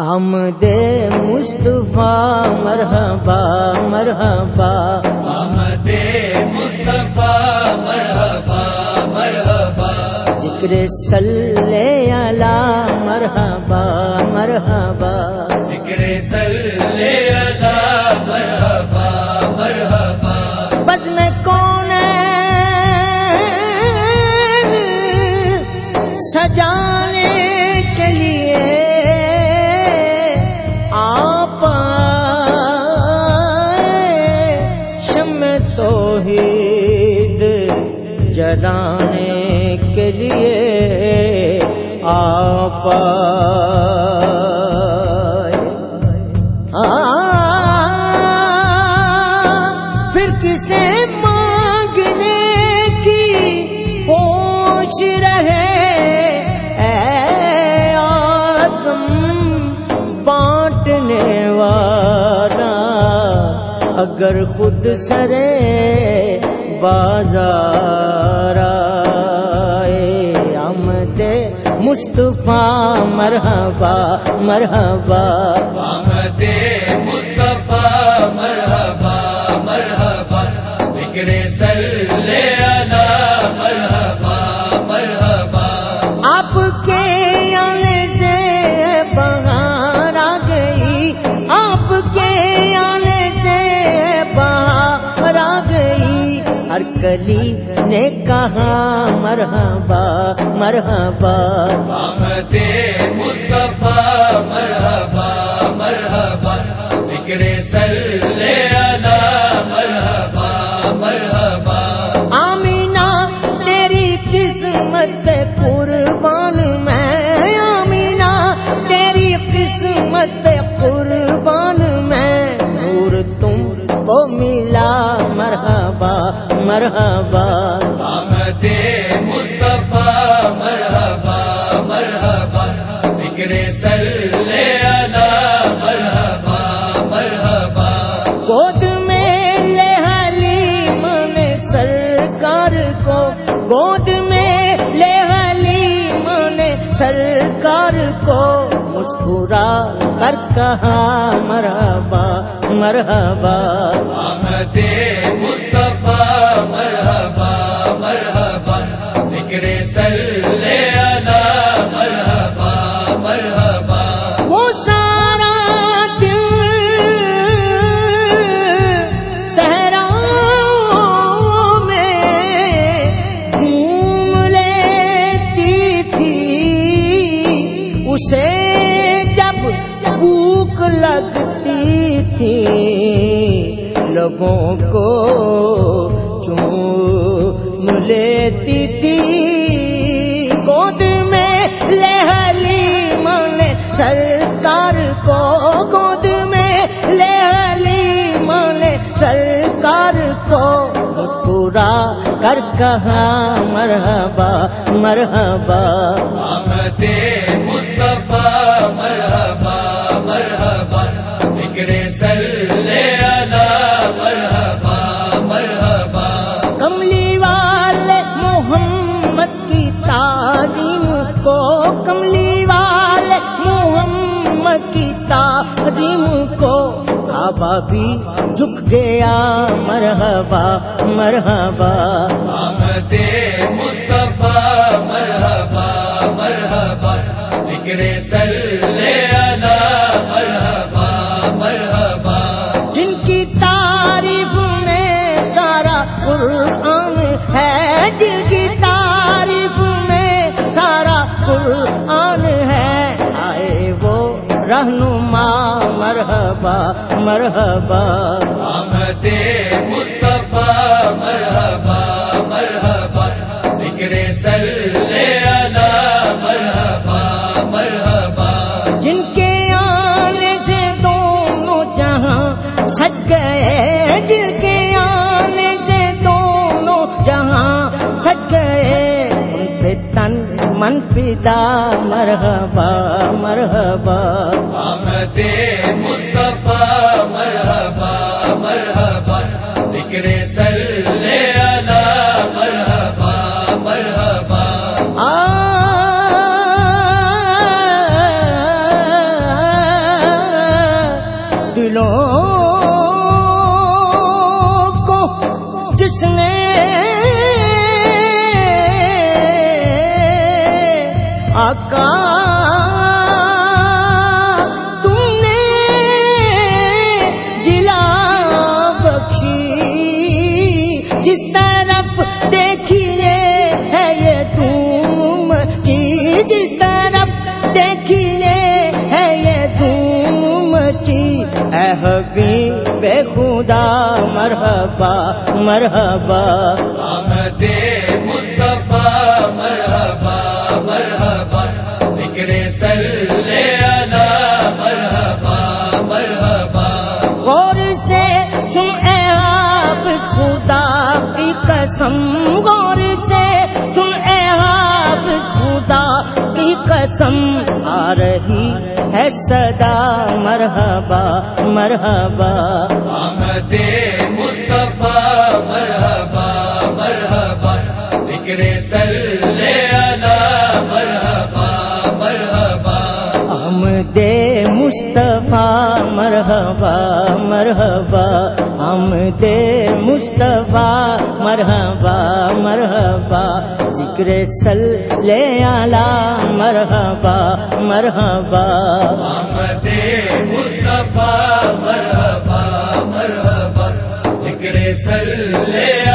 آمد مصطفیٰ مرحبا مرحبا۔ آمد مصطفیٰ مرحبا مرحبا۔ ذکر صلی علی مرحبا مرحبا۔ ذکر صلی اللہ مرحبا مرحبا۔ بد میں کون سجانے جلانے کے لیے آپ پھر کسے مانگنے کی پوچھ رہے؟ اے آدم، بانٹنے والا، اگر خود سرے بازار مصطفیٰ مرحبا مرحبا۔ کلی نے کہا مرحبا مرحبا۔ آمد مصطفیٰ مرحبا مرحبا۔ ذکر مرحبا آمد مصطفیٰ مرحبا مرحبا ذکر صلی اللہ مرحبا مرحبا۔ گود میں لے حلیم نے سرکار کو گود میں لے حلیم نے سرکار کو مسکرا کر کہا مرحبا مرحبا۔ آمد لوگوں کو چوم لیتی تھی۔ گود میں لہلی من سرکار کو گود میں لہلی من سرکار کو مسکرا کر کہا مرحبا مرحبا۔ کعبہ بھی جھک گیا مرحبا مرحبا۔ آمد مصطفیٰ مرحبا مرحبا۔ ذکر صلی اللہ مرحبا مرحبا۔ جن کی تعریف میں سارا قرآن ہے جن کی تعریف میں سارا قرآن ہے۔ رہنما مرحبا مرحبا آمد مصطفیٰ مرحبا مرحبا ذکر صلی من پتا مرحبا مرحبا۔ آمد مصطفیٰ مرحبا مرحبا۔ ذکر سر بے خدا مرحبا مرحبا۔ آمد مصطفیٰ مرحبا مرحبا۔ ذکر صلی اللہ مرحبا مرحبا۔ غور سے سن اے حافظ خدا کی قسم۔ قسم آ رہی ہے صدا مرحبا مرحبا۔ آمد مصطفیٰ، مرحبا مرحبا۔ ذکر صلی اللہ مرحبا مرحبا۔ مصطفیٰ، مرحبا مرحبا آمد مصطفیٰ، مرحبا مرحبا، ذکر صلی علی مرحبا مرحبا۔ آمد مصطفیٰ، مرحبا مرحبا، ذکر صلی اللہ